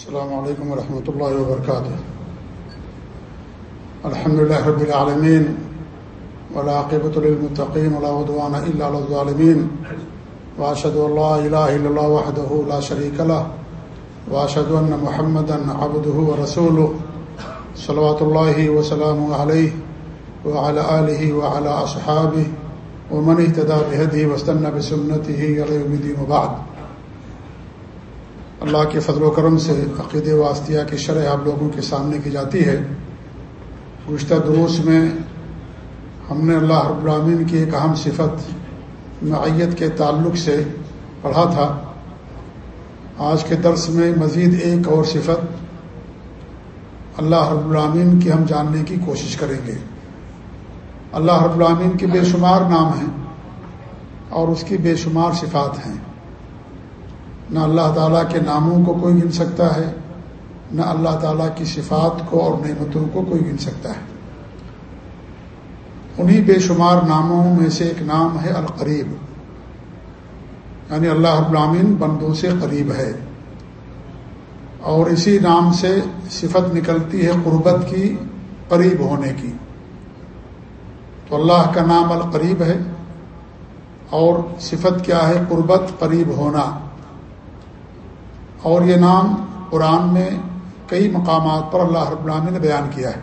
السلام علیکم ورحمۃ اللہ وبرکاتہ الحمد لله رب العالمين والعاقبة للمتقين ولا عدوان إلا على الظالمين، وأشهد أن لا إله إلا الله وحده لا شريك له، وأشهد أن محمدا عبده ورسوله، صلوات الله وسلامه عليه، وعلى آله وعلى أصحابه، ومن اهتدى بهديه واستنى بسنته إلى يوم الدين وبعد. اللہ کے فضل و کرم سے عقید واسطیہ کی شرح آپ لوگوں کے سامنے کی جاتی ہے۔ گزشتہ دروس میں ہم نے اللہ رب العامین کی ایک اہم صفت معیت کے تعلق سے پڑھا تھا۔ آج کے درس میں مزید ایک اور صفت اللہ رب العامین کی ہم جاننے کی کوشش کریں گے۔ اللہ رب العامین کے بے شمار نام ہیں اور اس کی بے شمار صفات ہیں۔ نہ اللہ تعالیٰ کے ناموں کو کوئی گن سکتا ہے، نہ اللہ تعالیٰ کی صفات کو اور نعمتوں کو کوئی گن سکتا ہے۔ انہی بے شمار ناموں میں سے ایک نام ہے القریب۔ یعنی اللہ رب بندوں سے قریب ہے۔ اور اسی نام سے صفت نکلتی ہے قربت کی قریب ہونے کی۔ تو اللہ کا نام القریب ہے اور صفت کیا ہے؟ قربت قریب ہونا۔ اور یہ نام قرآن میں کئی مقامات پر اللہ رب العامی نے بیان کیا ہے۔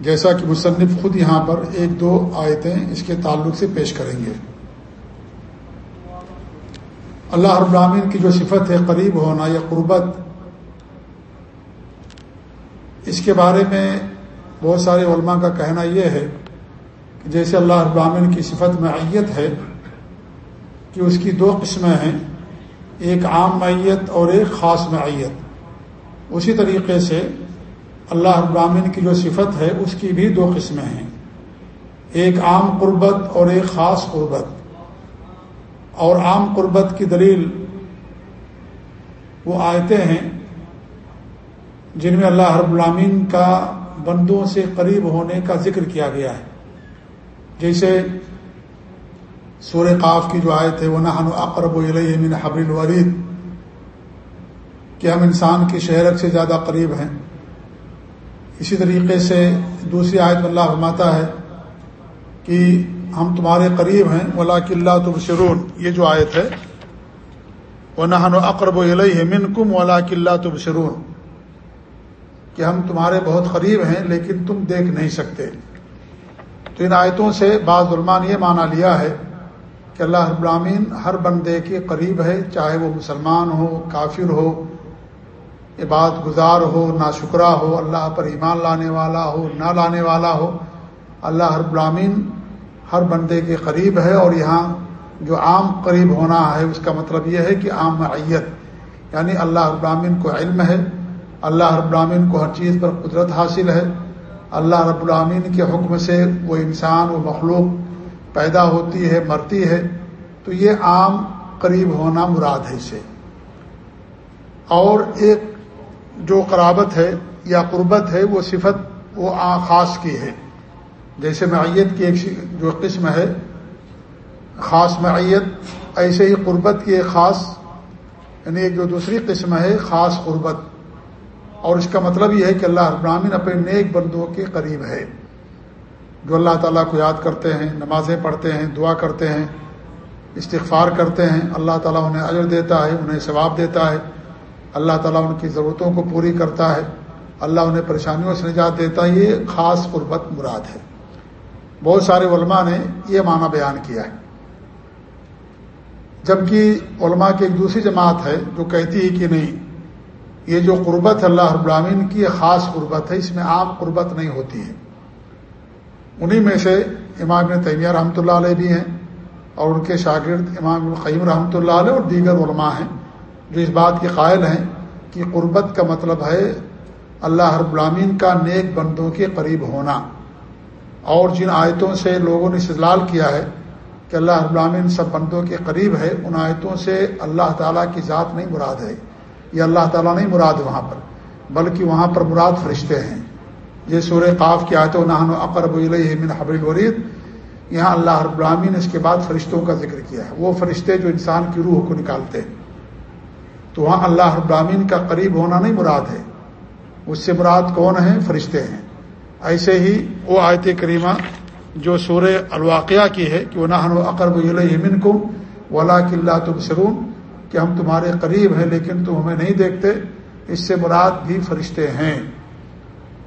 جیسا کہ مصنف خود یہاں پر ایک دو آیتیں اس کے تعلق سے پیش کریں گے۔ اللہ رب العامین کی جو صفت ہے قریب ہونا یا قربت، اس کے بارے میں بہت سارے علماء کا کہنا یہ ہے کہ جیسے اللہ رب العامین کی صفت معیت ہے کہ اس کی دو قسمیں ہیں۔ ایک عام معیت اور ایک خاص معیت۔ اسی طریقے سے اللہ ابرامین کی جو صفت ہے، اس کی بھی دو قسمیں ہیں۔ ایک عام قربت اور ایک خاص قربت۔ اور عام قربت کی دلیل وہ آیتیں ہیں جن میں اللہ رب العامین کا بندوں سے قریب ہونے کا ذکر کیا گیا ہے۔ جیسے سور قاف کی جو آیت ہے وہ نہ اقرب و من حبر الورید کہ ہم انسان کی شہرک سے زیادہ قریب ہیں؟ اسی طریقے سے دوسری آیت اللہ فرماتا ہے کہ ہم تمہارے قریب ہیں ولا قلعہ تبشرون یہ جو آیت ہے وہ نہ اقرب و من کم ولا قلعہ تب کہ ہم تمہارے بہت قریب ہیں، لیکن تم دیکھ نہیں سکتے۔ تو ان آیتوں سے بعض علماء نے یہ مانا لیا ہے کہ اللہ رب العامین ہر بندے کے قریب ہے، چاہے وہ مسلمان ہو، کافر ہو، عبادت گزار ہو نا شکرہ ہو، اللہ پر ایمان لانے والا ہو، نہ لانے والا ہو، اللہ رب العامین ہر بندے کے قریب ہے اور یہاں جو عام قریب ہونا ہے، اس کا مطلب یہ ہے کہ عام معیت یعنی اللہ رب العامین کو علم ہے، اللہ رب العامین کو ہر چیز پر قدرت حاصل ہے، اللہ رب العامین کے حکم سے وہ انسان، وہ مخلوق پیدا ہوتی ہے، مرتی ہے، تو یہ عام قریب ہونا مراد ہے اسے۔ اور ایک جو قرابت ہے یا قربت ہے، وہ صفت وہ خاص کی ہے۔ جیسے معیت کی ایک جو قسم ہے، خاص معیت، ایسے ہی قربت کی ایک خاص یعنی ایک جو دوسری قسم ہے، خاص قربت۔ اور اس کا مطلب یہ ہے کہ اللہ ابراہین اپنے نیک بندوں کے قریب ہے۔ جو اللہ تعالیٰ کو یاد کرتے ہیں، نمازیں پڑھتے ہیں، دعا کرتے ہیں، استغفار کرتے ہیں، اللہ تعالیٰ انہیں اجر دیتا ہے، انہیں ثواب دیتا ہے۔ اللہ تعالیٰ ان کی ضرورتوں کو پوری کرتا ہے۔ اللہ انہیں پریشانیوں سے نجات دیتا ہے۔ یہ خاص قربت مراد ہے۔ بہت سارے علماء نے یہ معنی بیان کیا ہے۔ جبکہ علماء کی ایک دوسری جماعت ہے جو کہتی ہے کہ نہیں، یہ جو قربت ہے اللہ ابراہین کی خاص قربت ہے، اس میں عام قربت نہیں ہوتی ہے۔ انہی میں سے امام ابن تیمیہ رحمۃ اللہ علیہ بھی ہیں اور ان کے شاگرد امام القیم رحمۃ اللہ علیہ اور دیگر علماء ہیں جو اس بات کے قائل ہیں کہ قربت کا مطلب ہے اللہ رب العامین کا نیک بندوں کے قریب ہونا اور جن آیتوں سے لوگوں نے استدلال کیا ہے کہ اللہ رب العامین سب بندوں کے قریب ہے، ان آیتوں سے اللہ تعالیٰ کی ذات نہیں مراد ہے یہ اللہ تعالیٰ نہیں مراد وہاں پر، بلکہ وہاں پر مراد فرشتے ہیں۔ یہ سورہ قاف کی آیت و نہن اقرب من حبر الورید، یہاں اللہ رب العامی نے اس کے بعد فرشتوں کا ذکر کیا ہے۔ وہ فرشتے جو انسان کی روح کو نکالتے ہیں۔ تو وہاں اللہ ابراہین کا قریب ہونا نہیں مراد ہے۔ اس سے مراد کون ہیں؟ فرشتے ہیں۔ ایسے ہی وہ آیت کریمہ جو سور الواقعہ کی ہے کہ وہ نہ اقرب المن کم ولا قلعہ تم سرون کہ ہم تمہارے قریب ہیں لیکن تم ہمیں نہیں دیکھتے، اس سے مراد بھی فرشتے ہیں۔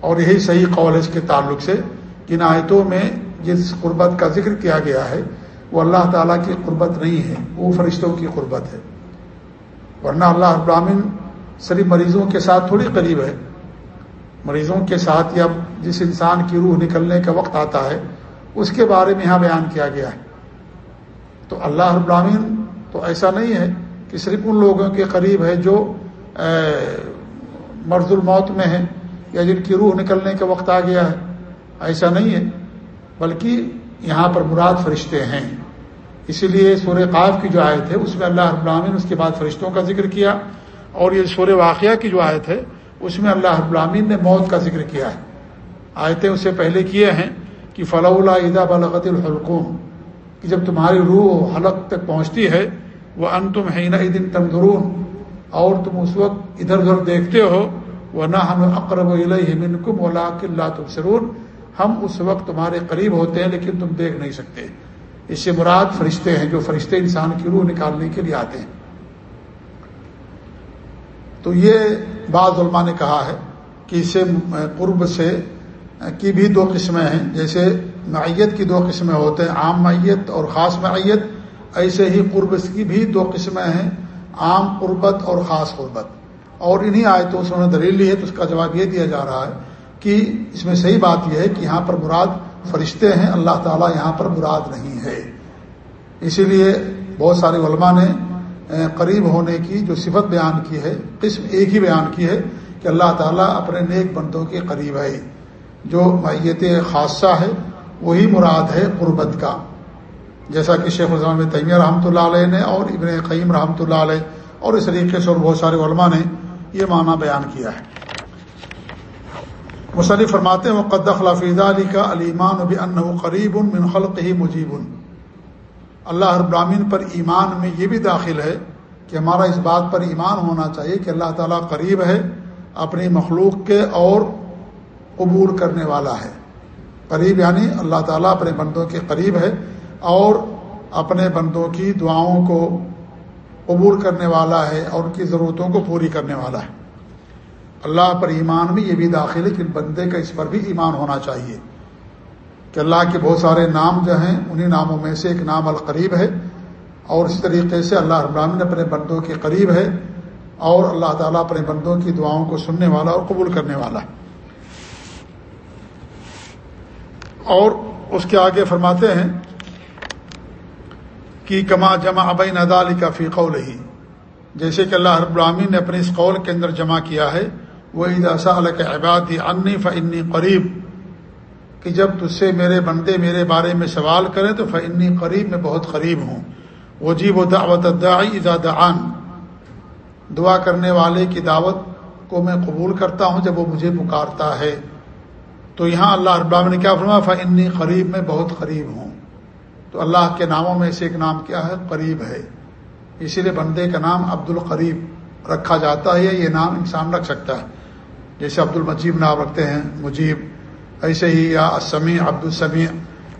اور یہی صحیح قول ہے اس کے تعلق سے کن آیتوں میں جس قربت کا ذکر کیا گیا ہے، وہ اللہ تعالیٰ کی قربت نہیں ہے، وہ فرشتوں کی قربت ہے۔ ورنہ اللہ ابراہین صرف مریضوں کے ساتھ تھوڑی قریب ہے۔ مریضوں کے ساتھ یا جس انسان کی روح نکلنے کا وقت آتا ہے، اس کے بارے میں یہاں بیان کیا گیا ہے۔ تو اللہ ابراہین تو ایسا نہیں ہے کہ صرف ان لوگوں کے قریب ہے جو مرض الموت میں ہیں۔ یا جن کی روح نکلنے کا وقت آ گیا ہے، ایسا نہیں ہے، بلکہ یہاں پر مراد فرشتے ہیں۔ اسی لیے سور قاف کی جو آیت ہے، اس میں اللہ ابراہین اس کے بعد فرشتوں کا ذکر کیا، اور یہ سور واقعہ کی جو آیت ہے، اس میں اللہ ابراہین نے موت کا ذکر کیا ہے۔ آیتیں اسے پہلے کیے ہیں کہ فلاح اللہ ادا بلغت الحلقوم، کہ جب تمہاری روح حلق تک پہنچتی ہے وہ ان تم ہے دن تمدرون اور تم اس وقت ادھر ادھر دیکھتے ہو وہ ہم اقرب منکم ولا اللہ تم سرون ہم اس وقت تمہارے قریب ہوتے ہیں لیکن تم دیکھ نہیں سکتے۔ اس سے مراد فرشتے ہیں جو فرشتے انسان کی روح نکالنے کے لیے آتے ہیں۔ تو یہ بعض علماء نے کہا ہے کہ اسے قرب سے کی بھی دو قسمیں ہیں۔ جیسے معیت کی دو قسمیں ہوتے ہیں، عام معیت اور خاص معیت۔ ایسے ہی قرب کی بھی دو قسمیں ہیں، عام قربت اور خاص قربت۔ اور انہی آیتوں سے انہوں نے دلیل لی ہے تو اس کا جواب یہ دیا جا رہا ہے کہ اس میں صحیح بات یہ ہے کہ یہاں پر مراد فرشتے ہیں، اللہ تعالیٰ یہاں پر مراد نہیں ہے۔ اسی لیے بہت سارے علماء نے قریب ہونے کی جو صفت بیان کی ہے، قسم ایک ہی بیان کی ہے کہ اللہ تعالیٰ اپنے نیک بندوں کے قریب ہے۔ جو میت خاصہ ہے، وہی مراد ہے قربت کا۔ جیسا کہ شیخ الزام تیمیہ رحمۃ اللہ علیہ نے اور ابن قیم رحمۃ اللہ علیہ اور اس طریقے سے اور بہت سارے علماء نے یہ معنی بیان کیا ہے۔ مصنف فرماتے ہیں قد خلافیز علی کا علیمان ان قریب من خلق ہی مجیب اللہ ابراہین پر ایمان میں یہ بھی داخل ہے کہ ہمارا اس بات پر ایمان ہونا چاہیے کہ اللہ تعالیٰ قریب ہے، اپنی مخلوق کے اور قبول کرنے والا ہے۔ قریب یعنی اللہ تعالیٰ اپنے بندوں کے قریب ہے اور اپنے بندوں کی دعاؤں کو قبول کرنے والا ہے اور ان کی ضرورتوں کو پوری کرنے والا ہے۔ اللہ پر ایمان بھی یہ بھی داخل ہے کہ بندے کا اس پر بھی ایمان ہونا چاہیے۔ کہ اللہ کے بہت سارے نام جو ہیں، انہی ناموں میں سے ایک نام القریب ہے اور اسی طریقے سے اللہ ابراہین اپنے بندوں کے قریب ہے اور اللہ تعالیٰ اپنے بندوں کی دعاؤں کو سننے والا اور قبول کرنے والا ہے۔ اور اس کے آگے فرماتے ہیں کہ کما جمع ابئی ندال کا فی قول ہی جیسے کہ اللہ رب العامین نے اپنے اس قول کے اندر جمع کیا ہے، وہ اداسا علیہ عباد انی فنی قریب۔ کہ جب تج سے میرے بندے میرے بارے میں سوال کریں تو فنی قریب میں بہت قریب ہوں۔ وہ جیب و دعوت دعی دعان۔ دعا کرنے والے کی دعوت کو میں قبول کرتا ہوں جب وہ مجھے پکارتا ہے۔ تو یہاں اللہ رب نے کیا فرما فنی قریب میں بہت قریب ہوں۔ تو اللہ کے ناموں میں سے ایک نام کیا ہے؟ قریب ہے۔ اسی لیے بندے کا نام عبد القریب رکھا جاتا ہے، یہ نام انسان رکھ سکتا ہے۔ جیسے عبد المجیب نام رکھتے ہیں، مجیب، ایسے ہی یا اسمی عبد السمیع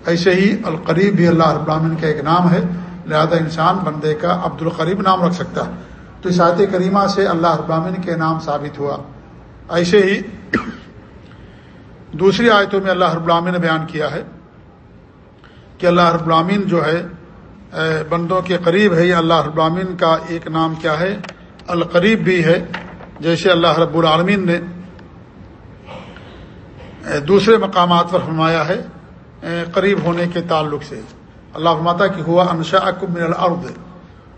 ایسے ہی القریب بھی اللہ ابراہین کا ایک نام ہے۔ لہذا انسان بندے کا عبد القریب نام رکھ سکتا ہے۔ تو اس آیت کریمہ سے اللہ ابراہین کے نام ثابت ہوا۔ ایسے ہی دوسری آیتوں میں اللہ ابراہین نے بیان کیا ہے۔ کہ اللہ رب العامین جو ہے بندوں کے قریب ہے، یا اللہ رب العامین کا ایک نام کیا ہے؟ القریب بھی ہے، جیسے اللہ رب العالمین نے دوسرے مقامات پر فرمایا ہے قریب ہونے کے تعلق سے۔ اللہ فرماتا کہ ہوا انشا من الارض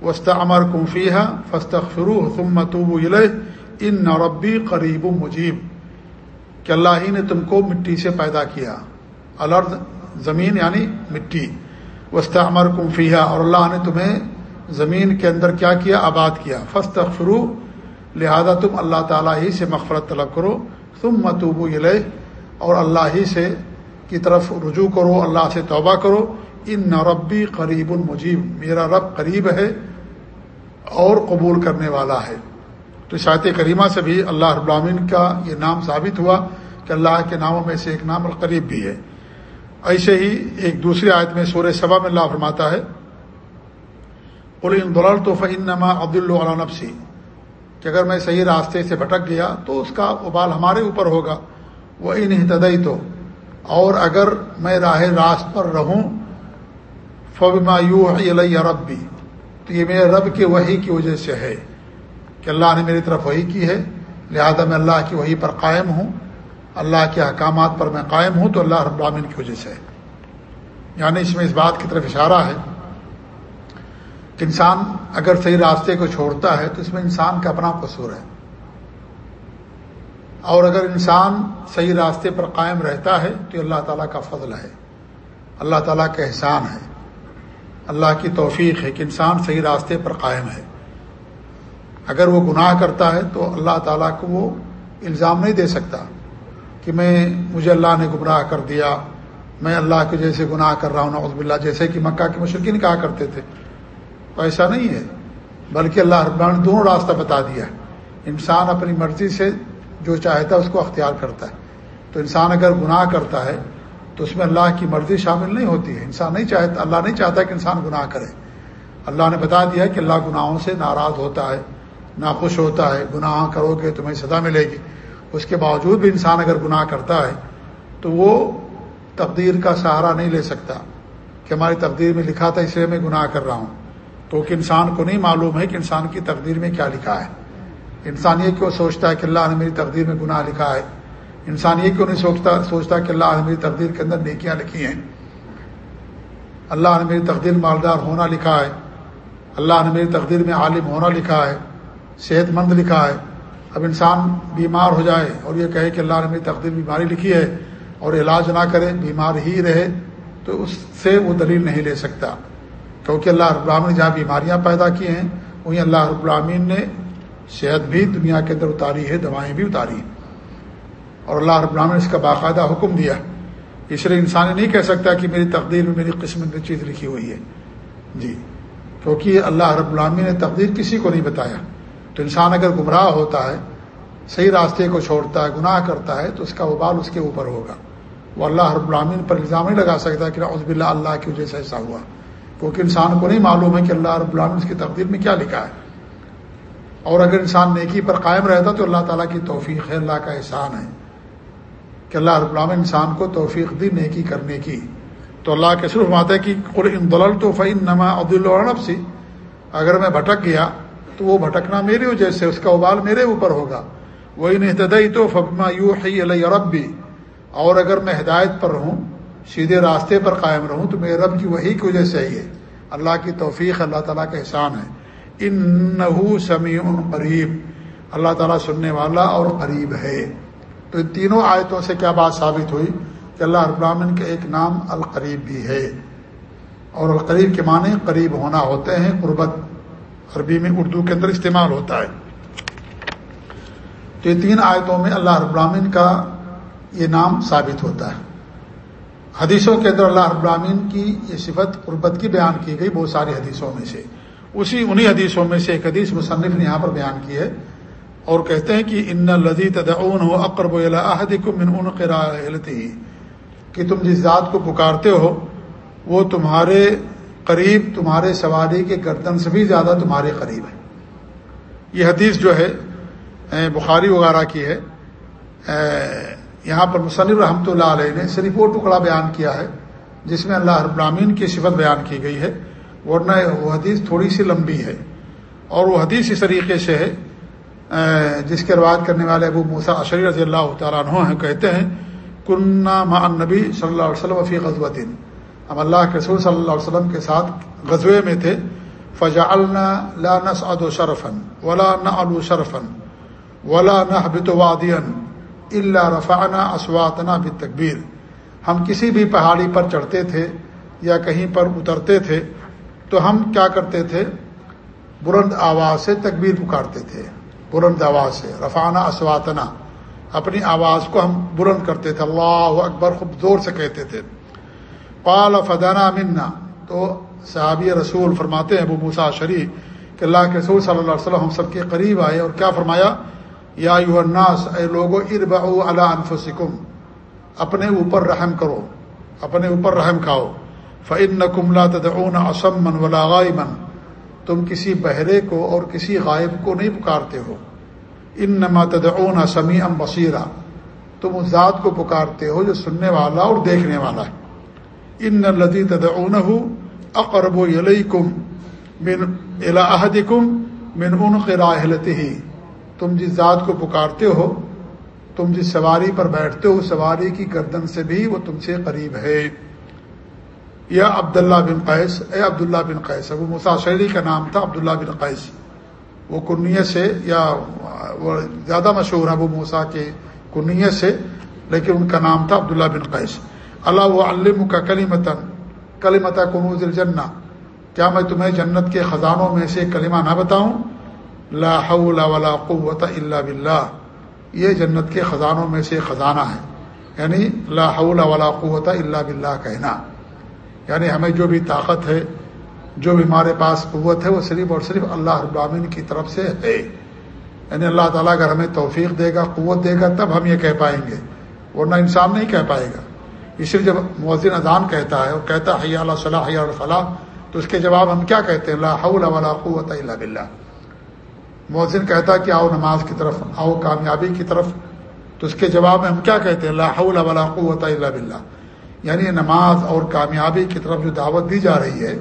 وسط امر کمفیہ فسط فرو حکمتوب ان نوربی قریب و مجیب۔ کہ اللہ ہی نے تم کو مٹی سے پیدا کیا۔ الرد زمین یعنی مٹی۔ وسط امر کمفیہ اور اللہ نے تمہیں زمین کے اندر کیا کیا؟ آباد کیا۔ فسط فرو لہذا تم اللہ تعالیٰ ہی سے مغفرت طلب کرو۔ تم متوبو یہ اور اللہ ہی سے کی طرف رجوع کرو، اللہ سے توبہ کرو۔ ان نربی قریب المجیب میرا رب قریب ہے اور قبول کرنے والا ہے۔ تو شاعت کریمہ سے بھی اللہ رب العالمین کا یہ نام ثابت ہوا کہ اللہ کے ناموں میں سے ایک نام القریب بھی ہے۔ ایسے ہی ایک دوسری آیت میں سورہ صبا میں اللہ فرماتا ہے بول تو فعین نما عبد اللہ نفسی کہ اگر میں صحیح راستے سے بھٹک گیا تو اس کا ابال ہمارے اوپر ہوگا۔ وہ ان ہتدئی تو اور اگر میں راہ راست پر رہوں، فبما یو علیہ رب بھی تو یہ میرے رب کے وہی کی وجہ سے ہے کہ اللہ نے میری طرف وہی کی ہے، لہذا میں اللہ کی وہی پر قائم ہوں۔ اللہ کے احکامات پر میں قائم ہوں تو اللہ رب العالمین کی وجہ سے ہے۔ یعنی اس میں اس بات کی طرف اشارہ ہے کہ انسان اگر صحیح راستے کو چھوڑتا ہے تو اس میں انسان کا اپنا قصور ہے۔ اور اگر انسان صحیح راستے پر قائم رہتا ہے تو اللہ تعالیٰ کا فضل ہے۔ اللہ تعالیٰ کا احسان ہے۔ اللہ کی توفیق ہے کہ انسان صحیح راستے پر قائم ہے۔ اگر وہ گناہ کرتا ہے تو اللہ تعالیٰ کو وہ الزام نہیں دے سکتا۔ کہ میں مجھے اللہ نے گمراہ کر دیا، میں اللہ کے جیسے گناہ کر رہا ہوں، نعوذ باللہ، جیسے کہ مکہ کے مشرقین کہا کرتے تھے۔ تو ایسا نہیں ہے، بلکہ اللہ ربان دونوں راستہ بتا دیا ہے۔ انسان اپنی مرضی سے جو چاہتا ہے اس کو اختیار کرتا ہے۔ تو انسان اگر گناہ کرتا ہے، تو اس میں اللہ کی مرضی شامل نہیں ہوتی ہے۔ انسان نہیں چاہتا، اللہ نہیں چاہتا کہ انسان گناہ کرے۔ اللہ نے بتا دیا کہ اللہ گناہوں سے ناراض ہوتا ہے، ناخوش ہوتا ہے، گناہ کرو گے تمہیں سزا ملے گی۔ اس کے باوجود بھی انسان اگر گناہ کرتا ہے، تو وہ تقدیر کا سہارا نہیں لے سکتا کہ ہماری تقدیر میں لکھا تھا، اس لیے میں گناہ کر رہا ہوں۔ تو کہ انسان کو نہیں معلوم ہے کہ انسان کی تقدیر میں کیا لکھا ہے۔ انسان یہ کیوں سوچتا ہے کہ اللہ نے میری تقدیر میں گناہ لکھا ہے؟ انسان یہ کیوں نہیں سوچتا سوچتا کہ اللہ نے میری تقدیر کے اندر نیکیاں لکھی ہیں؟ اللہ نے میری تقدیر مالدار ہونا لکھا ہے۔ اللہ نے میری تقدیر میں عالم ہونا لکھا ہے۔ صحت مند لکھا ہے۔ اب انسان بیمار ہو جائے اور یہ کہے کہ اللہ نے میری تقدیر بیماری لکھی ہے اور علاج نہ کرے، بیمار ہی رہے، تو اس سے وہ دلیل نہیں لے سکتا۔ کیونکہ اللہ رب العالمین نے جہاں بیماریاں پیدا کی ہیں، وہیں اللہ رب العالمین نے صحت بھی دنیا کے اندر اتاری ہے، دوائیں بھی اتاری ہیں۔ اور اللہ رب العالمین نے اس کا باقاعدہ حکم دیا۔ اس لیے انسان نہیں کہہ سکتا کہ میری تقدیر میں، میری قسم کی چیز لکھی ہوئی ہے۔ جی کیونکہ اللہ رب العالمین نے تقدیر کسی کو نہیں بتایا۔ تو انسان اگر گمراہ ہوتا ہے، صحیح راستے کو چھوڑتا ہے، گناہ کرتا ہے، تو اس کا وبال اس کے اوپر ہوگا۔ وہ اللہ رب العامین پر الزام نہیں لگا سکتا کہ عزب اللہ اللہ کی وجہ سے ایسا ہوا۔ کیونکہ انسان کو نہیں معلوم ہے کہ اللہ رب العامن اس کی تقدیر میں کیا لکھا ہے۔ اور اگر انسان نیکی پر قائم رہتا تو اللہ تعالیٰ کی توفیق ہے، اللہ کا احسان ہے۔ کہ اللہ رب العالمین انسان کو توفیق دی نیکی کرنے کی۔ تو اللہ کے صرف ماتا ہے کہ ان دلل تو فعین نما عبد العنب سی اگر میں بھٹک گیا تو وہ بھٹکنا میری وجہ سے، اس کا ابال میرے اوپر ہوگا۔ وہی نہیں تو فبما یو حی علیہ رب بھی اور اگر میں ہدایت پر رہوں، سیدھے راستے پر قائم رہوں، تو میرے رب کی وہی کی وجہ سے ہی ہے۔ اللہ کی توفیق، اللہ تعالیٰ کا احسان ہے۔ ان نحو سمیع قریب اللہ تعالیٰ سننے والا اور قریب ہے۔ تو ان تینوں آیتوں سے کیا بات ثابت ہوئی؟ کہ اللہ ابراہین کا ایک نام القریب بھی ہے۔ اور القریب کے معنی قریب ہونا ہوتے ہیں، قربت۔ عربی میں اردو کے اندر استعمال ہوتا ہے۔ تو یہ تین آیتوں میں اللہ ابراہین کا یہ نام ثابت ہوتا ہے۔ حدیثوں کے اندر اللہ ابراہین کی یہ صفت قربت کی بیان کی گئی بہت ساری حدیثوں میں سے۔ اسی انہی حدیثوں میں سے ایک حدیث مصنف نے یہاں پر بیان کی ہے اور کہتے ہیں کہ ان لذی تدعون ہو اقرب من ہی کہ تم جس ذات کو پکارتے ہو، وہ تمہارے قریب تمہارے سواری کے گردن سے بھی زیادہ تمہارے قریب ہے۔ یہ حدیث جو ہے بخاری وغیرہ کی ہے۔ یہاں پر مصنف رحمۃ اللہ علیہ نے صرف وہ ٹکڑا بیان کیا ہے جس میں اللہ ابراہین کی صفت بیان کی گئی ہے، ورنہ وہ حدیث تھوڑی سی لمبی ہے۔ اور وہ حدیث اس طریقے سے ہے جس کے روایت کرنے والے ابو موسا اشری رضی اللہ تعالیٰ عنہ ہیں، کہتے ہیں کنہ مع نبی صلی اللہ علیہ وسلم فی غزوۃ ہم اللہ کے رسول صلی اللہ علیہ وسلم کے ساتھ غزوے میں تھے۔ فجا لا نسعد و شرفن ولا نعلو شرفن ولا نحبت وادین الا رفعنا اصواتنا بالتکبیر ہم کسی بھی پہاڑی پر چڑھتے تھے یا کہیں پر اترتے تھے تو ہم کیا کرتے تھے؟ بلند آواز سے تکبیر پکارتے تھے۔ بلند آواز سے۔ رفانہ اسواتنا اپنی آواز کو ہم بلند کرتے تھے۔ اللہ اکبر خوب زور سے کہتے تھے۔ قال فدانہ منا تو صحابی رسول فرماتے ہیں ابو موسا شریف کہ اللہ کے رسول صلی اللہ علیہ وسلم ہم سب کے قریب آئے اور کیا فرمایا؟ یا یو الناس، اے لوگو ارب اللہ انفسکم، اپنے اوپر رحم کرو، اپنے اوپر رحم کھاؤ فعن نقملہ تدعون اسمن ولاغائمن تم کسی بہرے کو اور کسی غائب کو نہیں پکارتے ہو۔ ان نما تدعون سمی ام بصیرہ تم اس ذات کو پکارتے ہو جو سننے والا اور دیکھنے والا ہے۔ ان لدی تدعون اقرب علیکم من الحدکم من ان قراہلت ہی تم جس ذات کو پکارتے ہو، تم جس سواری پر بیٹھتے ہو، سواری کی گردن سے بھی وہ تم سے قریب ہے۔ یا عبداللہ بن قیس، اے عبداللہ بن قیس، ابو مساشری کا نام تھا عبداللہ بن قیس۔ وہ کنیت سے یا وہ زیادہ مشہور ہے ابو موسا کے کنیت سے، لیکن ان کا نام تھا عبداللہ بن قیس۔ اللہ و علم کا کلی متن کلی متا کنوز الجنہ۔ کیا میں تمہیں جنت کے خزانوں میں سے کلمہ نہ بتاؤں؟ لا حول ولا قوت الا باللہ۔ یہ جنت کے خزانوں میں سے خزانہ ہے۔ یعنی لا حول ولا قوت الا باللہ کہنا۔ یعنی ہمیں جو بھی طاقت ہے، جو بھی ہمارے پاس قوت ہے، وہ صرف اور صرف اللہ ابامین کی طرف سے ہے۔ یعنی اللہ تعالیٰ اگر ہمیں توفیق دے گا، قوت دے گا، تب ہم یہ کہہ پائیں گے۔ ورنہ انسان نہیں کہہ پائے گا۔ اس لیے جب مؤذن اذان کہتا ہے اور کہتا ہے اللہ صلاح حیا الفلاح تو اس کے جواب ہم کیا کہتے ہیں؟ اللہ ولا قوت اللہ بلّہ مؤذن کہتا کہ آؤ نماز کی طرف، آؤ کامیابی کی طرف۔ تو اس کے جواب میں ہم کیا کہتے ہیں؟ اللہ ولا قوت اللہ بلّہ یعنی نماز اور کامیابی کی طرف جو دعوت دی جا رہی ہے،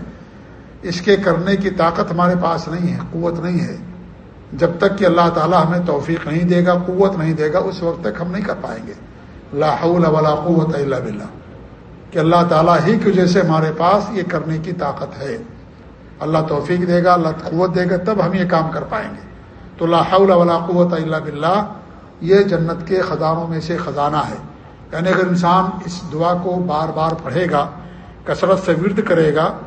اس کے کرنے کی طاقت ہمارے پاس نہیں ہے، قوت نہیں ہے۔ جب تک کہ اللہ تعالیٰ ہمیں توفیق نہیں دے گا، قوت نہیں دے گا، اس وقت تک ہم نہیں کر پائیں گے۔ حول ولا قوت اللہ بلّہ کہ اللہ تعالیٰ ہی کی وجہ سے ہمارے پاس یہ کرنے کی طاقت ہے۔ اللہ توفیق دے گا، اللہ قوت دے گا، تب ہم یہ کام کر پائیں گے۔ تو حول ولا قوت اللہ بلّہ یہ جنت کے خزانوں میں سے خزانہ ہے۔ یعنی اگر انسان اس دعا کو بار بار پڑھے گا، کثرت سے ورد کرے گا،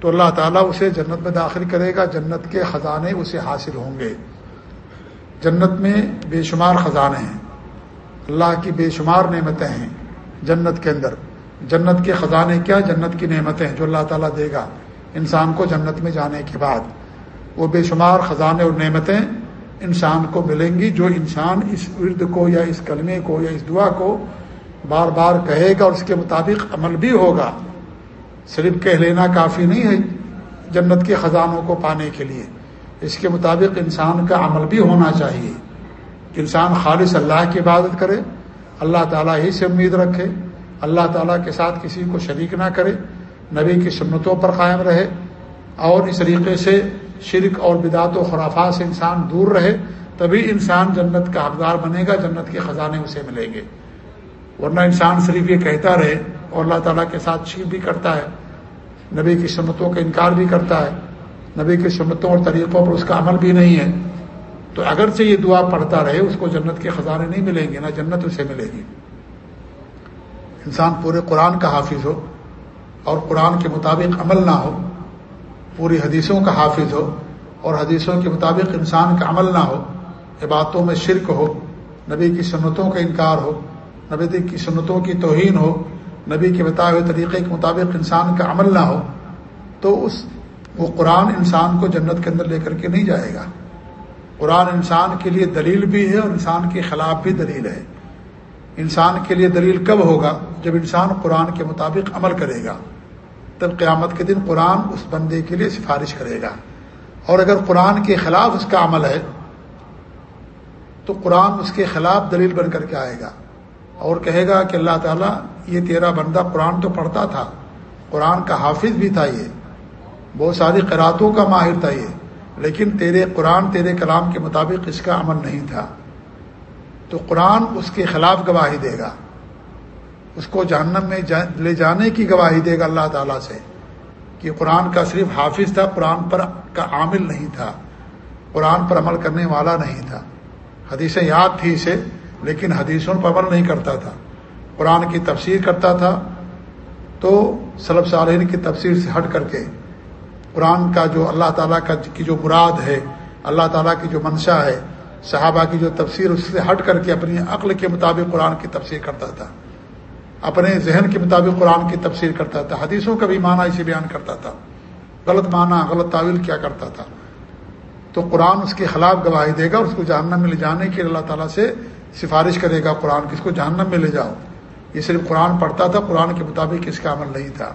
تو اللہ تعالیٰ اسے جنت میں داخل کرے گا، جنت کے خزانے اسے حاصل ہوں گے۔ جنت میں بے شمار خزانے ہیں۔ اللہ کی بے شمار نعمتیں ہیں جنت کے اندر۔ جنت کے خزانے کیا؟ جنت کی نعمتیں جو اللہ تعالیٰ دے گا انسان کو جنت میں جانے کے بعد۔ وہ بے شمار خزانے اور نعمتیں انسان کو ملیں گی جو انسان اس ورد کو یا اس کلمے کو یا اس دعا کو بار بار کہے گا اور اس کے مطابق عمل بھی ہوگا۔ صرف کہہ لینا کافی نہیں ہے جنت کے خزانوں کو پانے کے لیے۔ اس کے مطابق انسان کا عمل بھی ہونا چاہیے۔ کہ انسان خالص اللہ کی عبادت کرے، اللہ تعالیٰ ہی سے امید رکھے، اللہ تعالیٰ کے ساتھ کسی کو شریک نہ کرے، نبی کی سنتوں پر قائم رہے، اور اس طریقے سے شرک اور بدعت و خرافات سے انسان دور رہے، تبھی انسان جنت کا حقدار بنے گا، جنت کے خزانے اسے ملیں گے۔ ورنہ انسان صرف یہ کہتا رہے اور اللہ تعالیٰ کے ساتھ چھیپ بھی کرتا ہے، نبی کی سنتوں کا انکار بھی کرتا ہے، نبی کی سنتوں اور طریقوں پر اس کا عمل بھی نہیں ہے۔ تو اگر سے یہ دعا پڑھتا رہے، اس کو جنت کے خزانے نہیں ملیں گے، نہ جنت اسے ملے گی۔ انسان پورے قرآن کا حافظ ہو اور قرآن کے مطابق عمل نہ ہو، پوری حدیثوں کا حافظ ہو اور حدیثوں کے مطابق انسان کا عمل نہ ہو عبادتوں میں شرک ہو، نبی کی سنتوں کا انکار ہو، نبی کی سنتوں کی توہین ہو، نبی کے بتائے ہوئے طریقے کے مطابق انسان کا عمل نہ ہو، تو اس وہ قرآن انسان کو جنت کے اندر لے کر کے نہیں جائے گا۔ قرآن انسان کے لیے دلیل بھی ہے اور انسان کے خلاف بھی دلیل ہے۔ انسان کے لیے دلیل کب ہوگا؟ جب انسان قرآن کے مطابق عمل کرے گا۔ تب قیامت کے دن قرآن اس بندے کے لیے سفارش کرے گا۔ اور اگر قرآن کے خلاف اس کا عمل ہے، تو قرآن اس کے خلاف دلیل بن کر کے آئے گا۔ اور کہے گا کہ اللہ تعالیٰ، یہ تیرا بندہ قرآن تو پڑھتا تھا، قرآن کا حافظ بھی تھا یہ۔ بہت ساری قراتوں کا ماہر تھا یہ۔ لیکن تیرے قرآن تیرے کلام کے مطابق اس کا عمل نہیں تھا۔ تو قرآن اس کے خلاف گواہی دے گا۔ اس کو جہنم میں لے جانے کی گواہی دے گا اللہ تعالیٰ سے کہ قرآن کا صرف حافظ تھا، قرآن پر کا عامل نہیں تھا۔ قرآن پر عمل کرنے والا نہیں تھا۔ حدیثیں یاد تھی اسے، لیکن حدیثوں پر عمل نہیں کرتا تھا۔ قرآن کی تفسیر کرتا تھا۔ تو صلب صالحین کی تفسیر سے ہٹ کر کے قرآن کا جو اللہ تعالیٰ کا کی جو مراد ہے، اللہ تعالیٰ کی جو منشا ہے، صحابہ کی جو تفسیر اس سے ہٹ کر کے اپنی عقل کے مطابق قرآن کی تفسیر کرتا تھا۔ اپنے ذہن کے مطابق قرآن کی تفسیر کرتا تھا۔ حدیثوں کا بھی معنی اسے بیان کرتا تھا۔ غلط معنی، غلط تعویل کیا کرتا تھا۔ تو قرآن اس کے خلاف گواہی دے گا اور اس کو جہنم میں لے جانے کے اللہ تعالیٰ سے سفارش کرے گا قرآن کس کو جہنم میں لے جاؤ۔ یہ صرف قرآن پڑھتا تھا، قرآن کے مطابق اس کا عمل نہیں تھا۔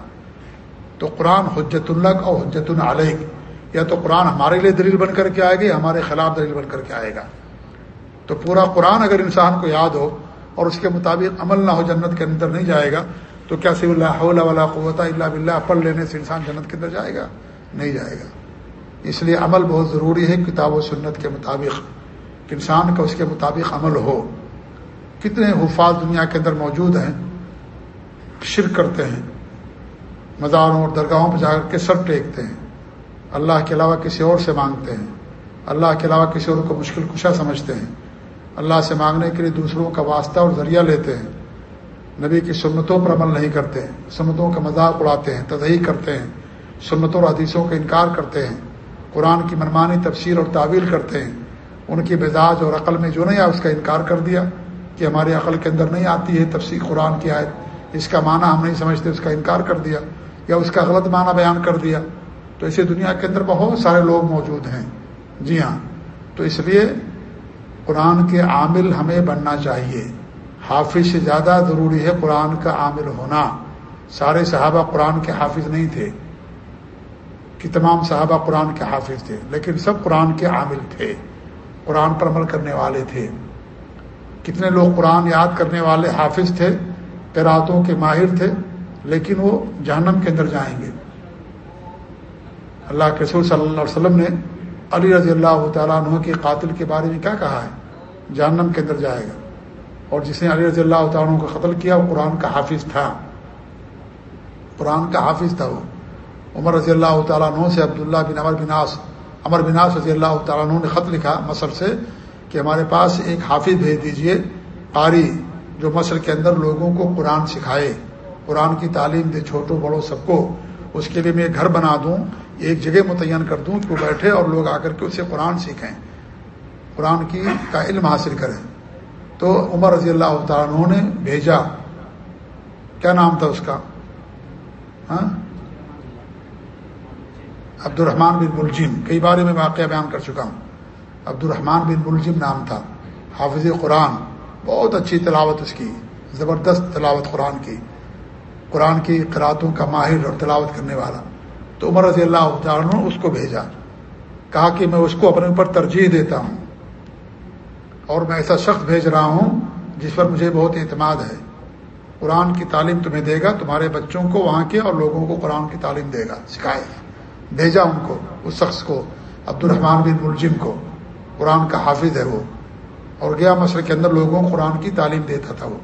تو قرآن حجت اللہ اور حجت العلیہ یا تو قرآن ہمارے لیے دلیل بن کر کے آئے گا ہمارے خلاف دلیل بن کر کے آئے گا۔ تو پورا قرآن اگر انسان کو یاد ہو اور اس کے مطابق عمل نہ ہو، جنت کے اندر نہیں جائے گا، تو کیا سی اللہ ولا قوت اللہ بلّہ پڑھ لینے سے انسان جنت کے اندر جائے گا؟ نہیں جائے گا۔ اس لیے عمل بہت ضروری ہے کتاب و سنت کے مطابق، کہ انسان کا اس کے مطابق عمل ہو۔ کتنے حفاظ دنیا کے اندر موجود ہیں، شرک کرتے ہیں۔ مزاروں اور درگاہوں پہ جا کر کے سر ٹیکتے ہیں۔ اللہ کے علاوہ کسی اور سے مانگتے ہیں۔ اللہ کے علاوہ کسی اور کو مشکل کشا سمجھتے ہیں۔ اللہ سے مانگنے کے لیے دوسروں کا واسطہ اور ذریعہ لیتے ہیں۔ نبی کی سنتوں پر عمل نہیں کرتے سنتوں کا مذاق اڑاتے ہیں، تدہی کرتے ہیں۔ سنتوں اور حدیثوں کا انکار کرتے ہیں۔ قرآن کی منمانی تفسیر اور تعویل کرتے ہیں۔ ان کی مزاج اور عقل میں جو نہیں آیا، اس کا انکار کر دیا کہ ہماری عقل کے اندر نہیں آتی ہے تفسیر قرآن کی آیت۔ اس کا معنی ہم نہیں سمجھتے، اس کا انکار کر دیا۔ یا اس کا غلط معنی بیان کر دیا، تو ایسے دنیا کے اندر بہت سارے لوگ موجود ہیں۔ جی ہاں تو اس لیے قرآن کے عامل ہمیں بننا چاہیے۔ حافظ سے زیادہ ضروری ہے قرآن کا عامل ہونا۔ سارے صحابہ قرآن کے حافظ نہیں تھے۔ کہ تمام صحابہ قرآن کے حافظ تھے، لیکن سب قرآن کے عامل تھے۔ قرآن پر عمل کرنے والے تھے۔ کتنے لوگ قرآن یاد کرنے والے حافظ تھے پیراتوں کے ماہر تھے۔ لیکن وہ جہنم کے اندر جائیں گے۔ اللہ کے رسول صلی اللہ علیہ وسلم نے علی رضی اللہ تعالیٰ عنہ کے قاتل کے بارے میں کیا کہا ہے؟ جہنم کے اندر جائے گا۔ اور جس نے علی رضی اللہ تعالیٰ عنہ کو قتل کیا، وہ قرآن کا حافظ تھا۔ قرآن کا حافظ تھا وہ۔ عمر رضی اللہ تعالیٰ عنہ سے عبداللہ بن عمر بناس عمر بناس رضی اللہ تعالیٰ عنہ نے خط لکھا مصر سے کہ ہمارے پاس ایک حافظ بھیج دیجیے، قاری جو مصر کے اندر لوگوں کو قرآن سکھائے۔ قرآن کی تعلیم دے چھوٹوں بڑوں سب کو اس کے لیے میں گھر بنا دوں، ایک جگہ متعین کر دوں کہ وہ بیٹھے اور لوگ آ کر کے اسے قرآن سیکھیں۔ قرآن کی کا علم حاصل کریں۔ تو عمر رضی اللہ تعالیٰ عنہ نے بھیجا۔ کیا نام تھا اس کا؟ ہاں؟ عبد الرحمٰن بن ملجم۔ کئی بار میں واقعہ بیان کر چکا ہوں۔ عبد الرحمٰن بن ملجم نام تھا۔ حافظ قرآن۔ بہت اچھی تلاوت اس کی۔ زبردست تلاوت قرآن کی۔ قرآن کی قراتوں کا ماہر اور تلاوت کرنے والا۔ تو عمر رضی اللہ عنہ اس کو بھیجا۔ کہا کہ میں اس کو اپنے اوپر ترجیح دیتا ہوں۔ اور میں ایسا شخص بھیج رہا ہوں جس پر مجھے بہت اعتماد ہے۔ قرآن کی تعلیم تمہیں دے گا، تمہارے بچوں کو وہاں کے اور لوگوں کو قرآن کی تعلیم دے گا۔ سکھائے گا بھیجا ان کو، اس شخص کو عبد الرحمٰن بن ملجم کو۔ قرآن کا حافظ ہے وہ۔ اور گیا مصر کے اندر لوگوں کو قرآن کی تعلیم دیتا تھا وہ۔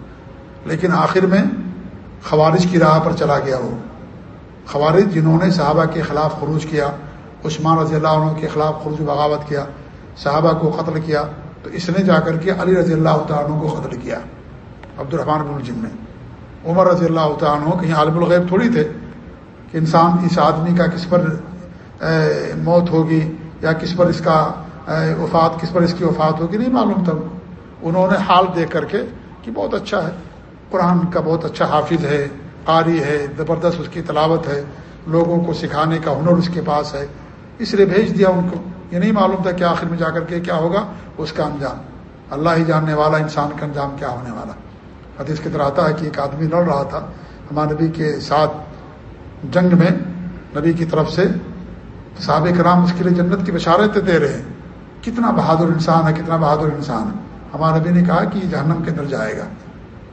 لیکن آخر میں خوارج کی راہ پر چلا گیا وہ خوارج جنہوں نے صحابہ کے خلاف خروج کیا، عثمان رضی اللہ عنہ کے خلاف خروج بغاوت کیا، صحابہ کو قتل کیا، تو اس نے جا کر کے علی رضی اللہ عنہ کو قتل کیا۔ عبد الرحمٰن بن الجم نے۔ عمر رضی اللہ عنہ کہیں عالم الغیب تھوڑی تھے کہ انسان اس آدمی کا کس پر موت ہوگی یا کس پر اس کا وفات، کس پر اس کی وفات ہوگی، نہیں معلوم تھا۔ انہوں نے حال دیکھ کر کے کہ بہت اچھا ہے۔ قرآن کا بہت اچھا حافظ ہے، قاری ہے، زبردست اس کی تلاوت ہے، لوگوں کو سکھانے کا ہنر اس کے پاس ہے۔ اس لیے بھیج دیا ان کو۔ یہ نہیں معلوم تھا کہ آخر میں جا کر کے کیا ہوگا، اس کا انجام۔ اللہ ہی جاننے والا انسان کا انجام کیا ہونے والا۔ حدیث کی طرح آتا ہے کہ ایک آدمی لڑ رہا تھا، ہمارے نبی کے ساتھ جنگ میں نبی کی طرف سے صحابہ کرام اس کے لیے جنت کی بشارتیں دے رہے ہیں۔ کتنا بہادر انسان ہے، کتنا بہادر انسان ہے۔ ہمارے نبی نے کہا کہ یہ جہنم کے اندر جائے گا۔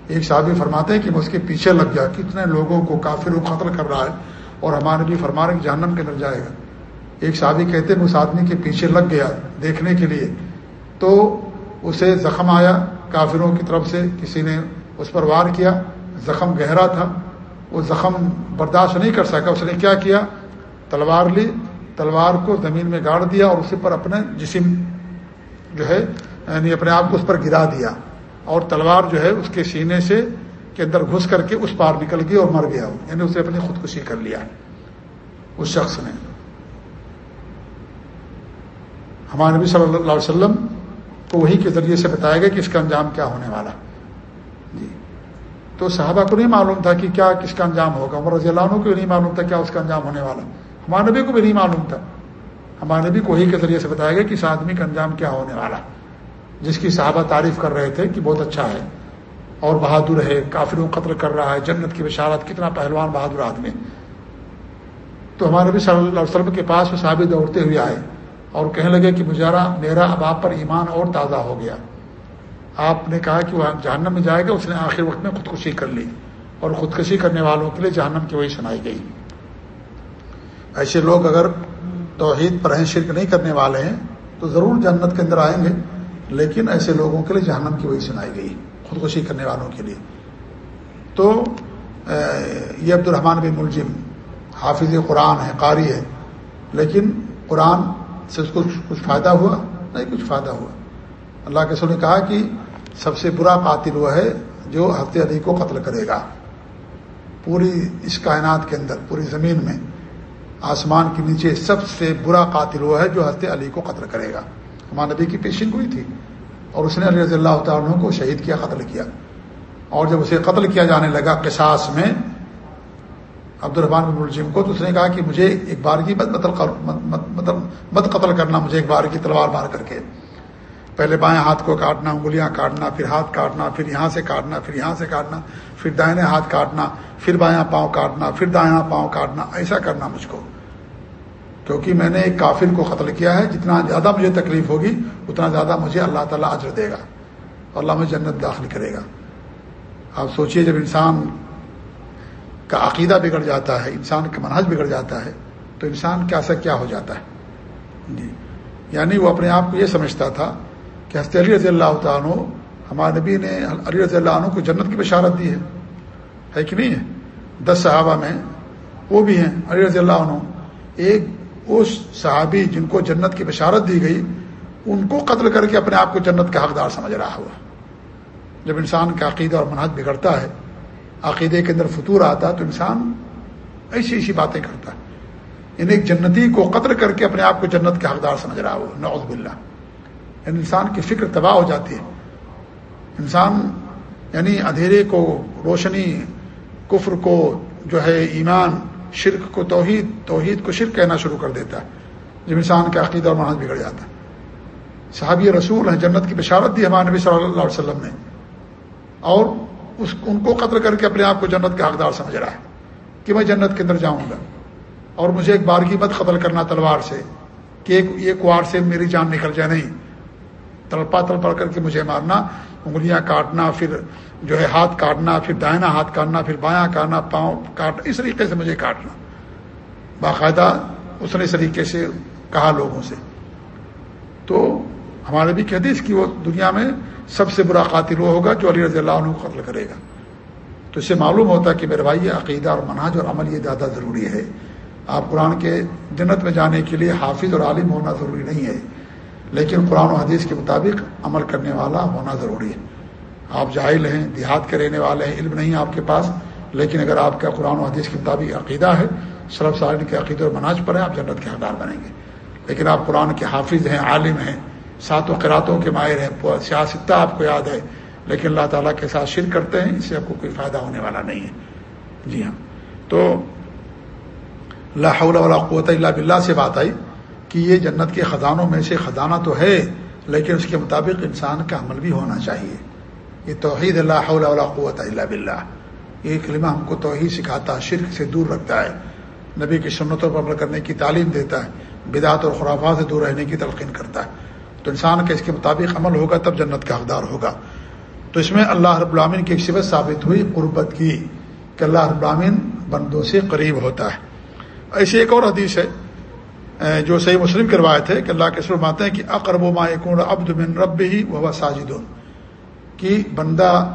ایک صحابی فرماتے ہیں کہ میں اس کے پیچھے لگ گیا کتنے لوگوں کو کافر و قتل کر رہا ہے اور ہمارے نبی فرما رہے کہ جہنم کے اندر جائے گا۔ ایک صحابی کہتے ہیں اس آدمی کے پیچھے لگ گیا دیکھنے کے لیے۔ تو اسے زخم آیا، کافروں کی طرف سے کسی نے اس پر وار کیا، زخم گہرا تھا، وہ زخم برداشت نہیں کر سکا۔ اس نے کیا کیا؟ تلوار لی، تلوار کو زمین میں گاڑ دیا اور اسی پر اپنے جسم جو ہے یعنی اپنے آپ کو اس پر گرا دیا۔ اور تلوار جو ہے اس کے سینے سے کے اندر گھس کر کے اس پار نکل گئی اور مر گیا یعنی اسے اپنی خودکشی کر لیا۔ اس شخص نے۔ ہمارے نبی صلی اللہ علیہ وسلم کو وہی کے ذریعے سے بتایا گیا کہ اس کا انجام کیا ہونے والا۔ جی۔ تو صحابہ کو نہیں معلوم تھا کہ کیا کس کا انجام ہوگا۔ عمر رضی اللہ عنہ کو نہیں معلوم تھا کیا اس کا انجام ہونے والا۔ ہمارے نبی کو بھی نہیں معلوم تھا۔ ہمارے نبی کو وہی کے ذریعے سے بتایا گیا کہ اس آدمی کا انجام کیا ہونے والا۔ جس کی صحابہ تعریف کر رہے تھے کہ بہت اچھا ہے، اور بہادر ہے، کافروں قتل کر رہا ہے، جنت کی بشارت، کتنا پہلوان بہادر آدمی۔ تو ہمارے نبی صلی اللہ علیہ وسلم کے پاس وہ صحابی دوڑتے ہوئے آئے اور کہنے لگے کہ مجھارا میرا اب آپ پر ایمان اور تازہ ہو گیا۔ آپ نے کہا کہ وہ جہنم میں جائے گا، اس نے آخر وقت میں خودکشی کر لی۔ اور خودکشی کرنے والوں کے لیے جہنم کی وہی سنائی گئی۔ ایسے لوگ اگر توحید پر شرک نہیں کرنے والے ہیں، تو ضرور جنت کے اندر آئیں گے۔ لیکن ایسے لوگوں کے لیے جہنم کی وہی سنائی گئی، خودکشی کرنے والوں کے لیے۔ تو یہ عبد الرحمٰن بن ملزم حافظ قرآن ہے قاری ہے لیکن قرآن سے اس کو کچھ فائدہ ہوا؟ نہیں، کچھ فائدہ ہوا۔ اللہ کے سو نے کہا کہ سب سے برا قاتل وہ ہے جو حضرت علی کو قتل کرے گا۔ پوری اس کائنات کے اندر، پوری زمین میں، آسمان کے نیچے سب سے برا قاتل وہ ہے جو حضرت علی کو قتل کرے گا۔ ہمارے نبی کی پیشنگ ہوئی تھی اور اس نے علی رضی اللہ تعالیٰ کو شہید کیا، قتل کیا۔ اور جب اسے قتل کیا جانے لگا قصاص میں عبد الرحمان بن الجم کو، تو اس نے کہا کہ مجھے ایک بار کی مت مطلب مت قتل کرنا، مجھے ایک بار کی تلوار مار کر کے۔ پہلے بائیں ہاتھ کو کاٹنا، انگلیاں کاٹنا، پھر ہاتھ کاٹنا، پھر یہاں سے کاٹنا، پھر یہاں سے کاٹنا، پھر دائیں ہاتھ کاٹنا، پھر بایاں پاؤں کاٹنا، پھر دائیں پاؤں کاٹنا، ایسا کرنا مجھ کو۔ کیونکہ میں نے ایک کافر کو قتل کیا ہے، جتنا زیادہ مجھے تکلیف ہوگی، اتنا زیادہ مجھے اللہ تعالیٰ اجر دے گا اور اللہ مجھے جنت داخل کرے گا۔ آپ سوچئے جب انسان کا عقیدہ بگڑ جاتا ہے، انسان کا منحج بگڑ جاتا ہے، تو انسان کیا سا کیا ہو جاتا ہے۔ جی۔ یعنی وہ اپنے آپ کو یہ سمجھتا تھا کہ حضرت علی رضی اللہ تعالیٰ ہمارے نبی نے علی رضی اللہ عنہ کو جنت کی بشارت دی ہے۔ ہے کہ نہیں ہے؟ دس صحابہ میں وہ بھی ہیں، علی رضی اللہ عنہ، ایک اس صحابی جن کو جنت کی بشارت دی گئی، ان کو قتل کر کے اپنے آپ کو جنت کا حقدار سمجھ رہا ہوا۔ جب انسان کا عقیدہ اور منحج بگڑتا ہے، عقیدے کے اندر فطور آتا ہے، تو انسان ایسی ایسی باتیں کرتا ہے۔ یعنی ایک جنتی کو قتل کر کے اپنے آپ کو جنت کا حقدار سمجھ رہا ہو نوز باللہ۔ یعنی انسان کی فکر تباہ ہو جاتی ہے۔ انسان یعنی اندھیرے کو، روشنی، کفر کو جو ہے، ایمان شرک کو توحید توحید کو شرک کہنا شروع کر دیتا ہے، جب انسان کا عقیدہ اور محنت بگڑ جاتا ہے۔ صحابی رسول ہیں، جنت کی بشارت دی ہمارے نبی صلی اللہ علیہ وسلم نے۔ اور اس، ان کو قتل کر کے اپنے آپ کو جنت کا حقدار سمجھ رہا ہے کہ میں جنت کے اندر جاؤں گا۔ اور مجھے ایک بار کی مت قتل کرنا تلوار سے کہ ایک ایک وار سے میری جان نکل جائے، نہیں۔ تڑپا تڑپا کر کے مجھے مارنا، انگلیاں کاٹنا، پھر جو ہے ہاتھ کاٹنا، پھر دائنا ہاتھ کاٹنا، پھر بایاں کاٹنا، پاؤں کاٹنا اس طریقے سے مجھے کاٹنا۔ باقاعدہ اس نے اس طریقے سے کہا لوگوں سے۔ تو ہمارے بھی کہتے اس کی وہ دنیا میں سب سے برا قاتل وہ ہوگا جو علی رضی اللہ عنہ کو قتل کرے گا۔ تو اس سے معلوم ہوتا ہے کہ میرے بھائی، یہ عقیدہ اور مناج اور عمل یہ زیادہ ضروری ہے۔ آپ قرآن کے جنت میں جانے کے لیے حافظ اور عالم ہونا ضروری نہیں ہے۔ لیکن قرآن و حدیث کے مطابق عمل کرنے والا ہونا ضروری ہے۔ آپ جاہل ہیں، دیہات کے رہنے والے ہیں، علم نہیں آپ کے پاس، لیکن اگر آپ کا قرآن و حدیث کے مطابق عقیدہ ہے سرف سالین کے عقیدے اور مناج پر ہیں، آپ جنت کے حقدار بنیں گے۔ لیکن آپ قرآن کے حافظ ہیں، عالم ہیں، ساتوں قراتوں کے ماہر ہیں سیاستہ آپ کو یاد ہے، لیکن اللہ تعالیٰ کے ساتھ شرک کرتے ہیں، اس سے آپ کو کوئی فائدہ ہونے والا نہیں ہے۔ جی ہاں۔ تو حول ولا قوت اللہ بلّہ سے بات آئی۔ کہ یہ جنت کے خزانوں میں سے خزانہ تو ہے، لیکن اس کے مطابق انسان کا عمل بھی ہونا چاہیے۔ یہ توحید اللہ حول ولا قوت اللہ بلّہ یہ کلمہ ہم کو توحید سکھاتا ہے شرک سے دور رکھتا ہے۔ نبی کی سنتوں پر عمل کرنے کی تعلیم دیتا ہے بدعت اور خرافات سے دور رہنے کی تلقین کرتا ہے۔ تو انسان کا اس کے مطابق عمل ہوگا، تب جنت کا حقدار ہوگا۔ تو اس میں اللہ رب العامن کی ایک صفت ثابت ہوئی، قربت کی، کہ اللہ رب العامن بندوں سے قریب ہوتا ہے۔ ایسی ایک اور حدیث ہے۔ جو صحیح مسلم کروائے تھے کہ اللہ کے سر ماتے ہیں کہ اقرب و مایکون ابد من رب ہی وہ ساجد، کہ بندہ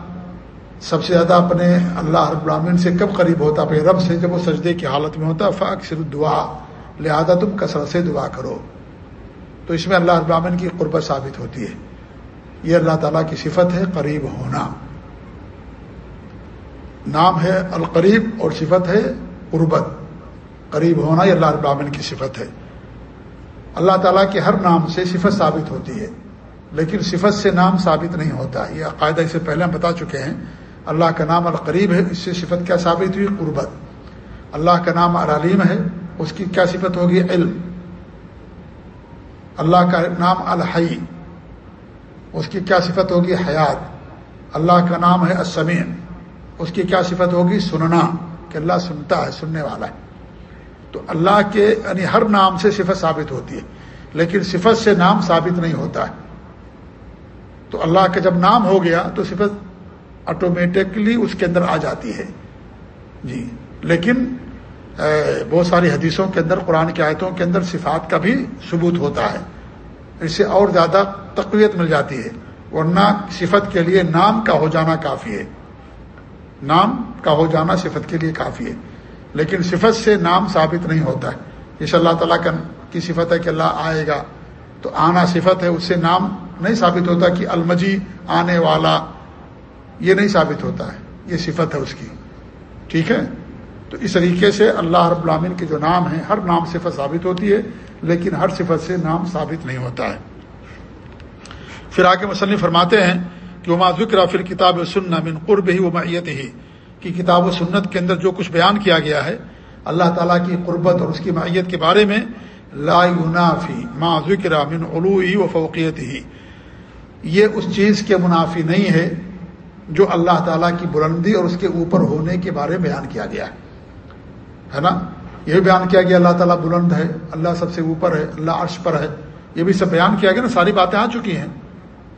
سب سے زیادہ اپنے اللہ رب العامن سے کب قریب ہوتا، اپنے رب سے جب وہ سجدے کی حالت میں ہوتا فاق صرف دعا لہٰذا تم کثرت سے دعا کرو۔ تو اس میں اللہ ابراہین کی قربت ثابت ہوتی ہے۔ یہ اللہ تعالیٰ کی صفت ہے قریب ہونا۔ نام ہے القریب اور صفت ہے قربت۔ قریب ہونا یہ اللہ ابراہین کی صفت ہے۔ اللہ تعالیٰ کے ہر نام سے صفت ثابت ہوتی ہے۔ لیکن صفت سے نام ثابت نہیں ہوتا۔ یہ عقاعدہ اس سے پہلے ہم بتا چکے ہیں۔ اللہ کا نام القریب ہے، اس سے صفت کیا ثابت ہوئی؟ قربت۔ اللہ کا نام العلیم ہے، اس کی کیا صفت ہوگی؟ علم۔ اللہ کا نام الحی، اس کی کیا صفت ہوگی؟ حیات۔ اللہ کا نام ہے اسمین اس کی کیا صفت ہوگی؟ سننا، کہ اللہ سنتا ہے، سننے والا ہے۔ تو اللہ کے یعنی ہر نام سے صفت ثابت ہوتی ہے، لیکن صفت سے نام ثابت نہیں ہوتا ہے۔ تو اللہ کا جب نام ہو گیا تو صفت آٹومیٹکلی اس کے اندر آ جاتی ہے۔ جی لیکن بہت ساری حدیثوں کے اندر، قرآن کی آیتوں کے اندر صفات کا بھی ثبوت ہوتا ہے۔ اس سے اور زیادہ تقویت مل جاتی ہے، ورنہ صفت کے لیے نام کا ہو جانا کافی ہے۔ نام کا ہو جانا صفت کے لیے کافی ہے۔ لیکن صفت سے نام ثابت نہیں ہوتا ہے۔ جیسے اللہ تعالیٰ کا کی صفت ہے کہ اللہ آئے گا۔ تو آنا صفت ہے، اس سے نام نہیں ثابت ہوتا کہ المجی آنے والا۔ یہ نہیں ثابت ہوتا ہے۔ یہ صفت ہے اس کی۔ ٹھیک ہے؟ تو اس طریقے سے اللہ رب العامن کے جو نام ہیں، ہر نام صفت ثابت ہوتی ہے، لیکن ہر صفت سے نام ثابت نہیں ہوتا ہے۔ پھر آگے مصنف فرماتے ہیں کہ وہ ذکر پھر کتاب سننا من قرب ہی و معیت ہی کہ کتاب و سنت کے اندر جو کچھ بیان کیا گیا ہے، اللہ تعالیٰ کی قربت اور اس کی معیت کے بارے میں لا ينافی ما ذکر من علو ہی و فوقیت ہی یہ اس چیز کے منافی نہیں ہے جو اللہ تعالیٰ کی بلندی اور اس کے اوپر ہونے کے بارے میں بیان کیا گیا ہے۔ نا؟ یہ بیان کیا گیا، اللہ تعالیٰ بلند ہے، اللہ سب سے اوپر ہے، اللہ عرش پر ہے۔ یہ بھی سب بیان کیا گیا نا، ساری باتیں آ چکی ہیں۔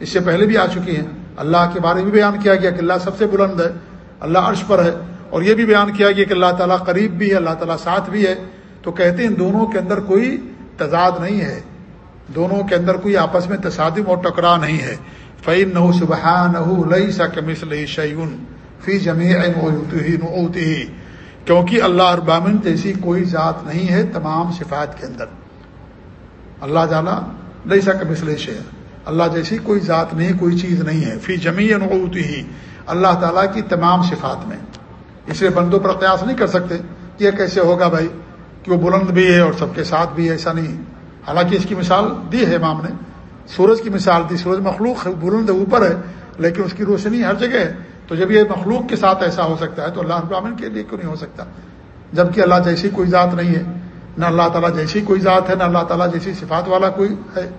اس سے پہلے بھی آ چکی ہیں۔ اللہ کے بارے میں بیان کیا گیا کہ اللہ سب سے بلند ہے۔ اللہ عرش پر ہے اور یہ بھی بیان کیا گیا کہ اللہ تعالیٰ قریب بھی ہے، اللہ تعالیٰ ساتھ بھی ہے، تو کہتے ہیں دونوں کے اندر کوئی تضاد نہیں ہے۔ دونوں کے اندر کوئی آپس میں تصادم اور ٹکرا نہیں ہے۔ فعین نہ صبح نہ لئی سا کمس لئی شعین فی جمی ہی کیونکہ اللہ اربامن جیسی کوئی ذات نہیں ہے تمام صفات کے اندر۔ اللہ جانا لئی سا کمس لئی شعر اللہ جیسی کوئی ذات نہیں، کوئی چیز نہیں ہے۔ فی جمی نعوتی ہی اللہ تعالیٰ کی تمام صفات میں۔ اس لیے بندوں پر قیاس نہیں کر سکتے کہ یہ کیسے ہوگا بھائی، کہ وہ بلند بھی ہے اور سب کے ساتھ بھی ہے، ایسا نہیں۔ حالانکہ اس کی مثال دی ہے امام نے۔ سورج کی مثال دی، سورج مخلوق بلند اوپر ہے، لیکن اس کی روشنی ہر جگہ ہے۔ تو جب یہ مخلوق کے ساتھ ایسا ہو سکتا ہے تو اللہ ابراہین کے لیے کیوں نہیں ہو سکتا؟ جبکہ اللہ جیسی کوئی ذات نہیں ہے۔ نہ اللہ تعالیٰ جیسی کوئی ذات ہے، نہ اللہ تعالیٰ جیسی صفات والا کوئی ہے۔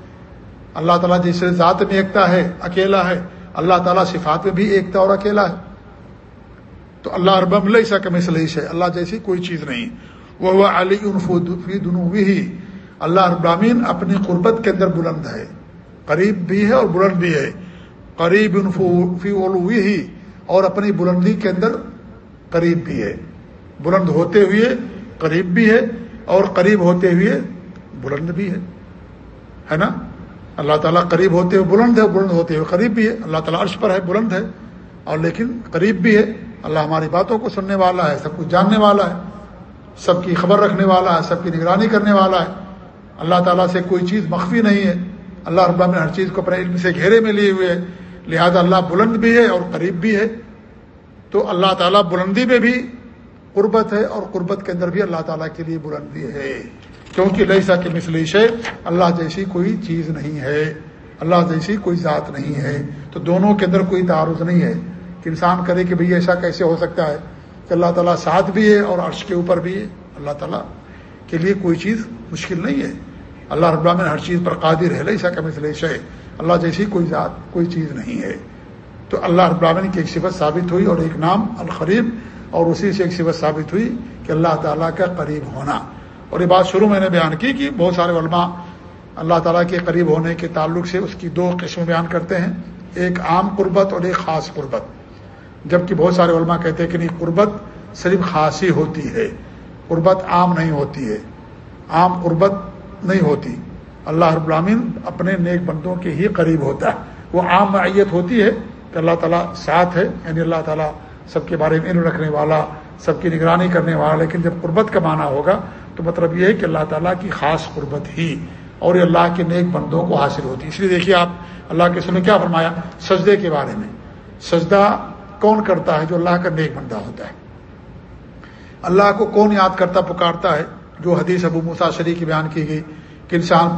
اللہ تعالیٰ جیسے ذات میں ایکتا ہے، اکیلا ہے اللہ تعالیٰ صفات میں بھی ایکتا اور اکیلا ہے۔ تو اللہ رب اللہ عیسیٰ کا ہے اللہ جیسی کوئی چیز نہیں۔ وہ علی فی دنوی ہی اللہ ابراہین اپنی قربت کے اندر بلند ہے۔ قریب بھی ہے اور بلند بھی ہے۔ قریب فی علوی ہی اور اپنی بلندی کے اندر قریب بھی ہے۔ بلند ہوتے ہوئے قریب بھی ہے اور قریب ہوتے ہوئے بلند بھی ہے۔ ہے نا؟ اللہ تعالیٰ قریب ہوتے ہوئے بلند ہے، بلند ہوتے ہوئے قریب بھی ہے۔ اللہ تعالیٰ عرش پر ہے، بلند ہے۔ اور لیکن قریب بھی ہے۔ اللہ ہماری باتوں کو سننے والا ہے، سب کچھ جاننے والا ہے۔ سب کی خبر رکھنے والا ہے، سب کی نگرانی کرنے والا ہے۔ اللہ تعالیٰ سے کوئی چیز مخفی نہیں ہے۔ اللہ رب نے ہر چیز کو اپنے علم سے گھیرے میں لیے ہوئے ہے۔ لہذا اللہ بلند بھی ہے اور قریب بھی ہے۔ تو اللہ تعالیٰ بلندی میں بھی قربت ہے اور قربت کے اندر بھی اللہ تعالیٰ کے لیے بلندی ہے۔ کیونکہ لئیسا کے مثلیش ہے اللہ جیسی کوئی چیز نہیں ہے، اللہ جیسی کوئی ذات نہیں ہے، تو دونوں کے اندر کوئی تعارض نہیں ہے کہ انسان کرے کہ بھئی ایسا کیسے ہو سکتا ہے کہ اللہ تعالیٰ ساتھ بھی ہے اور عرش کے اوپر بھی ہے۔ اللہ تعالیٰ کے لیے کوئی چیز مشکل نہیں ہے۔ اللہ رب العالمین ہر چیز پر قادر ہے لئیسا کا مثلیش ہے اللہ جیسی کوئی ذات، کوئی چیز نہیں ہے۔ تو اللہ رب العالمین کی ایک صفت ثابت ہوئی اور ایک نام القریب اور اسی سے ایک صفت ثابت ہوئی کہ اللہ تعالیٰ کا قریب ہونا۔ اور یہ بات شروع میں نے بیان کی کہ بہت سارے علماء اللہ تعالیٰ کے قریب ہونے کے تعلق سے اس کی دو قسم بیان کرتے ہیں۔ ایک عام قربت اور ایک خاص قربت۔ جبکہ بہت سارے علماء کہتے ہیں کہ نہیں، قربت صرف خاصی ہوتی ہے، قربت عام نہیں ہوتی ہے۔ عام قربت نہیں ہوتی۔ اللہ رب العامن اپنے نیک بندوں کے ہی قریب ہوتا ہے۔ وہ عام معیت ہوتی ہے کہ اللہ تعالیٰ ساتھ ہے یعنی اللہ تعالیٰ سب کے بارے میں علم رکھنے والا، سب کی نگرانی کرنے والا، لیکن جب قربت کا معنی ہوگا تو مطلب یہ ہے کہ اللہ تعالیٰ کی خاص قربت ہی اور یہ اللہ کے نیک بندوں کو حاصل ہوتی ہے۔ اس لیے دیکھیے آپ اللہ کے سنے کیا فرمایا؟ سجدے کے بارے میں۔ سجدہ کون کرتا ہے جو اللہ کا نیک بندہ ہوتا ہے؟ اللہ کو کون یاد کرتا، پکارتا ہے؟ جو حدیث ابو مساشری کی بیان کی گئی کہ انسان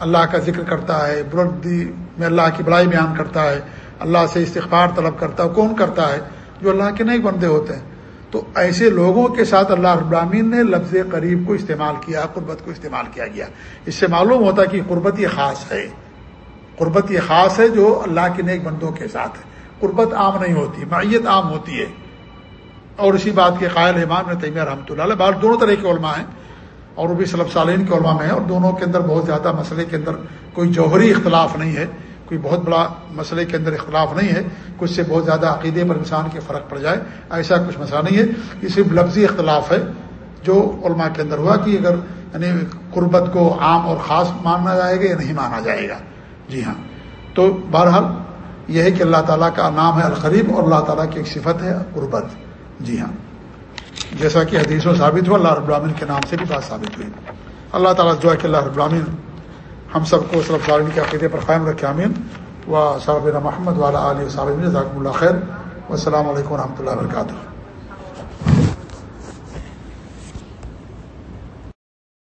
اللہ کا ذکر کرتا ہے، بلندی میں اللہ کی بڑائی بیان کرتا ہے، اللہ سے استغفار طلب کرتا ہے، کون کرتا ہے؟ جو اللہ کے نیک بندے ہوتے ہیں۔ تو ایسے لوگوں کے ساتھ اللہ ابراہین نے لفظ قریب کو استعمال کیا، قربت کو استعمال کیا گیا۔ اس سے معلوم ہوتا کہ قربت یہ خاص ہے۔ قربت یہ خاص ہے جو اللہ کے نیک بندوں کے ساتھ ہے۔ قربت عام نہیں ہوتی، معیت عام ہوتی ہے۔ اور اسی بات کے قائل امام نے تیمیہ رحمۃ اللہ علیہ۔ بار دونوں طرح کے علماء ہیں، اور وہ بھی صلب سالین کے علماء میں ہیں، اور دونوں کے اندر بہت زیادہ مسئلے کے اندر کوئی جوہری اختلاف نہیں ہے۔ کوئی بہت بڑا مسئلے کے اندر اختلاف نہیں ہے، کچھ سے بہت زیادہ عقیدے پر انسان کے فرق پڑ جائے، ایسا کچھ مسئلہ نہیں ہے یہ صرف لفظی اختلاف ہے جو علماء کے اندر ہوا کہ اگر یعنی قربت کو عام اور خاص ماننا جائے گا یا نہیں مانا جائے گا۔ جی ہاں۔ تو بہرحال یہ ہے کہ اللہ تعالیٰ کا نام ہے القریب اور اللہ تعالیٰ کی ایک صفت ہے قربت۔ جی ہاں۔ جیسا کہ حدیث و ثابت ہوا، اللہ رب العالمین کے نام سے بھی بات ثابت ہوئی۔ اللہ تعالیٰ جو ہے کہ اللہ رب العالمین ہم سب کو صرف ظالم کے عقیدے پر قائم رکھے امین و صاحب محمد والا علیہ صاحب ذاکم اللہ خیر۔ السلام علیکم و رحمۃ اللہ وبرکاتہ۔